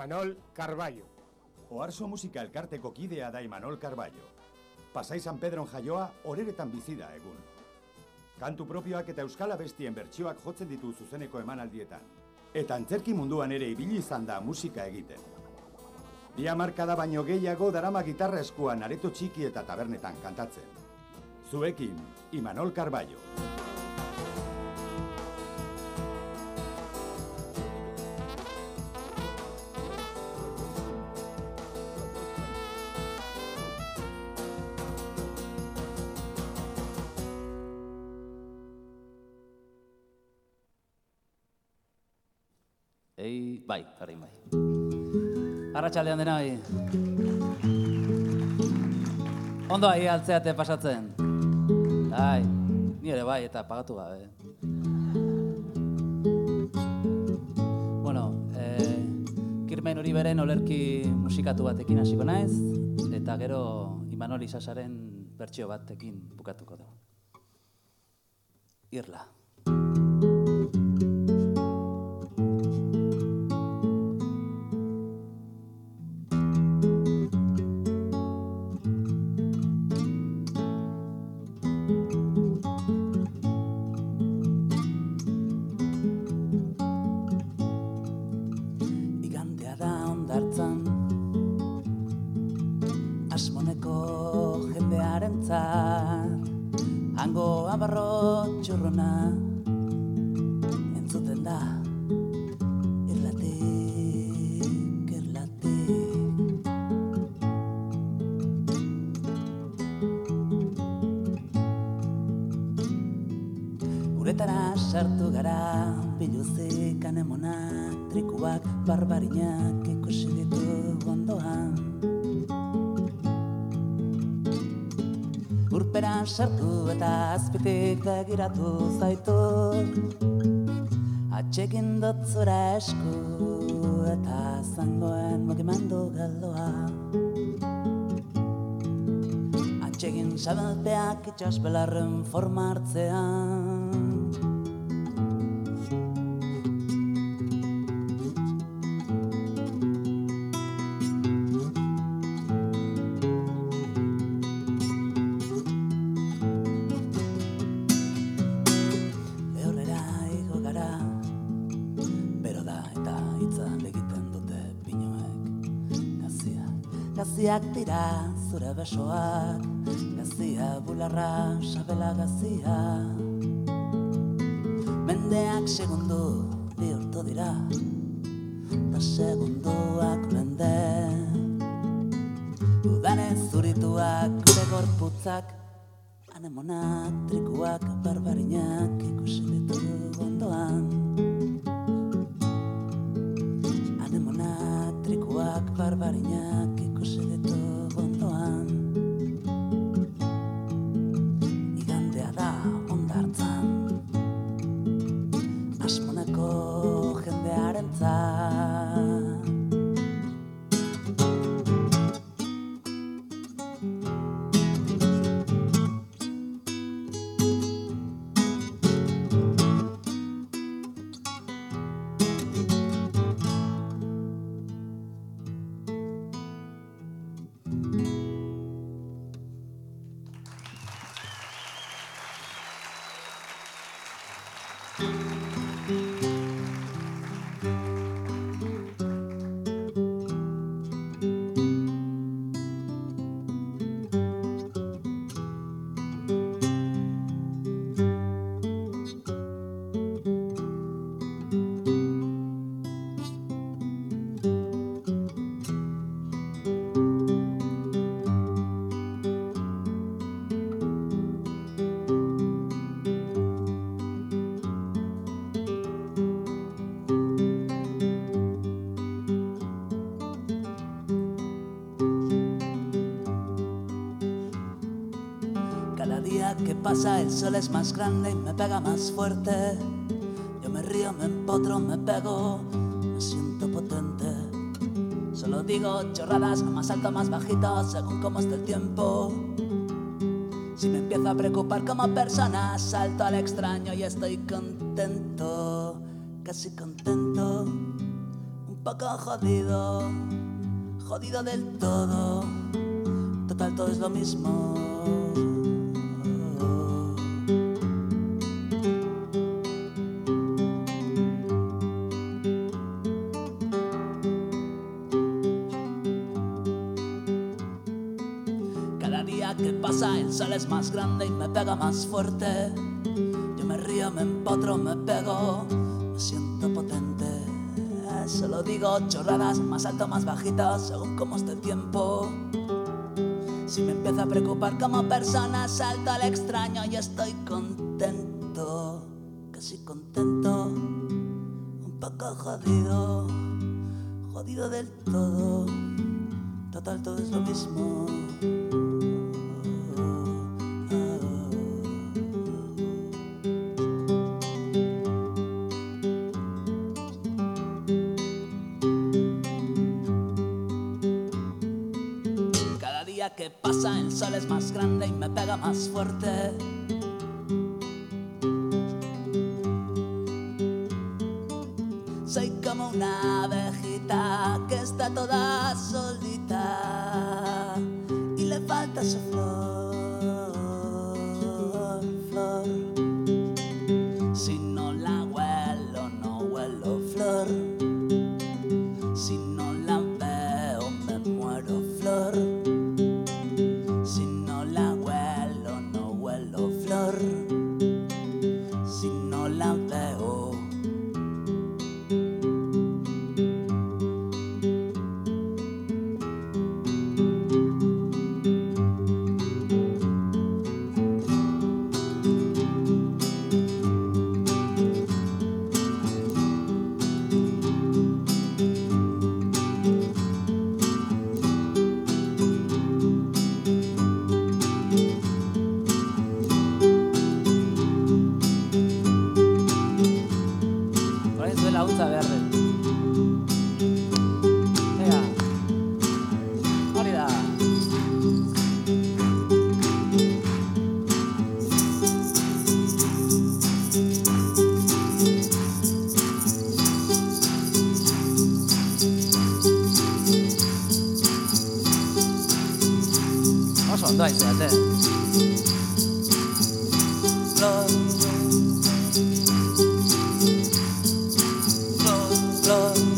Imanol Carballo. Oarso musika elkarteko kidea da Imanol Carballo. Pasai San Pedron jaioa horeretan bizida egun. Kantu propioak eta euskala bestien bertsioak jotzen ditu zuzeneko emanaldietan. Eta antzerki munduan ere ibili izan da musika egiten. Bi da baino gehiago darama gitarra eskuan areto txiki eta tabernetan kantatzen. Zuekin, Imanol Carballo. Ei, bai, arain bai. Arratxaldean dena bai. Ondo ahi altzeate pasatzen. Ai, ni ere bai, eta pagatu gabe. Bueno, eh, kirmen hori beren olerki musikatu batekin hasiko naiz, eta gero Imanol Isasaren bertsio batekin bukatuko da. Irla. Da ondartzan Asmoneko jendearen Hango abarro txurrona sartu gara biluzik anemonak trikuak barbarinak ikusi ditu ondoan. Urpera sartu eta azpitik begiratu zaitu. Atxekin dut zura esku eta zangoen mugimendu galdoa Atxegin sabelpeak itxas belarren forma Gaziak, dira zure besoak Gazia bularra, sabela gazia. Mendeak segundu bihurtu dira Ta segunduak mende. Udane zurituak gure gorputzak Anemonak, trikuak, barbarinak ikusi ditu ondoan barbariña que cose de todo. El sol es más grande y me pega más fuerte. Yo me río, me empotro, me pego, me siento potente. Solo digo chorradas, más alto, más bajito, según cómo esté el tiempo. Si me empiezo a preocupar como persona, salto al extraño y estoy contento, casi contento. Un poco jodido, jodido del todo. Total, todo es lo mismo. Que pasa el sol es más grande y me pega más fuerte. Yo me río, me empotro, me pego, me siento potente. Solo digo chorradas, más alto, más bajito, según cómo esté el tiempo. Si me empiezo a preocupar como persona, salto al extraño y estoy contento, casi contento, un poco jodido, jodido del todo. Total, todo es lo mismo. Que pasa el sol es más grande y me pega más fuerte. Soy como una abejita que está toda solita y le falta su flor, like that there. Lord, Lord, Lord,